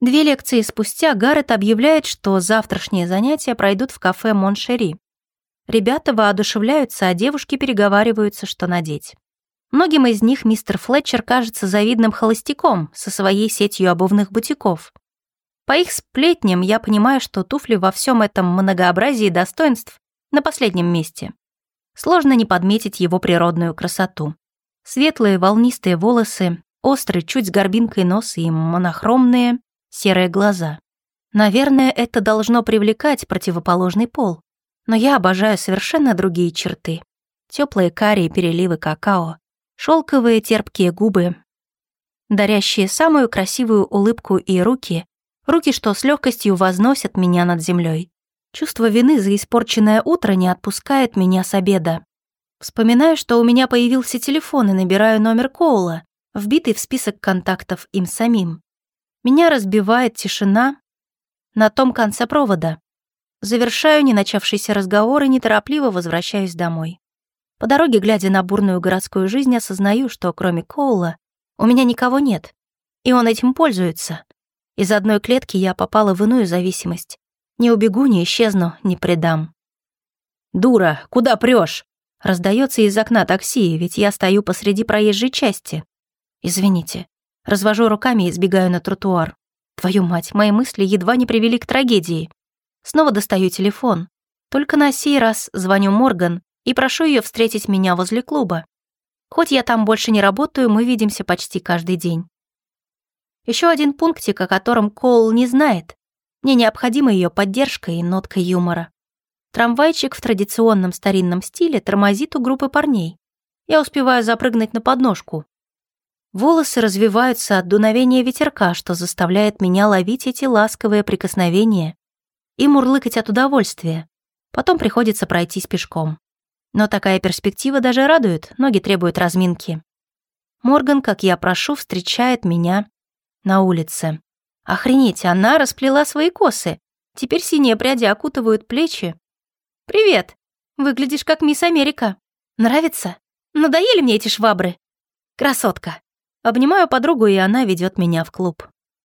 Две лекции спустя Гаррет объявляет, что завтрашние занятия пройдут в кафе Моншери. Ребята воодушевляются, а девушки переговариваются, что надеть. Многим из них мистер Флетчер кажется завидным холостяком со своей сетью обувных бутиков. По их сплетням я понимаю, что туфли во всем этом многообразии достоинств на последнем месте. Сложно не подметить его природную красоту. Светлые волнистые волосы, острый, чуть с горбинкой нос и монохромные серые глаза. Наверное, это должно привлекать противоположный пол. Но я обожаю совершенно другие черты. Теплые карие переливы какао, шелковые терпкие губы, дарящие самую красивую улыбку и руки, руки, что с легкостью возносят меня над землей. Чувство вины за испорченное утро не отпускает меня с обеда. Вспоминаю, что у меня появился телефон и набираю номер Коула, вбитый в список контактов им самим. Меня разбивает тишина на том конце провода. Завершаю не начавшийся разговор и неторопливо возвращаюсь домой. По дороге, глядя на бурную городскую жизнь, осознаю, что кроме Коула у меня никого нет, и он этим пользуется. Из одной клетки я попала в иную зависимость. Не убегу, не исчезну, не предам. «Дура, куда прешь? Раздается из окна такси, ведь я стою посреди проезжей части. Извините. Развожу руками и сбегаю на тротуар. Твою мать, мои мысли едва не привели к трагедии. Снова достаю телефон. Только на сей раз звоню Морган и прошу ее встретить меня возле клуба. Хоть я там больше не работаю, мы видимся почти каждый день. Еще один пунктик, о котором Коул не знает. Мне необходима ее поддержка и нотка юмора. Трамвайчик в традиционном старинном стиле тормозит у группы парней. Я успеваю запрыгнуть на подножку. Волосы развиваются от дуновения ветерка, что заставляет меня ловить эти ласковые прикосновения и мурлыкать от удовольствия. Потом приходится пройтись пешком. Но такая перспектива даже радует, ноги требуют разминки. Морган, как я прошу, встречает меня на улице. Охренеть, она расплела свои косы. Теперь синие пряди окутывают плечи. «Привет! Выглядишь как мисс Америка. Нравится? Надоели мне эти швабры? Красотка!» Обнимаю подругу, и она ведет меня в клуб.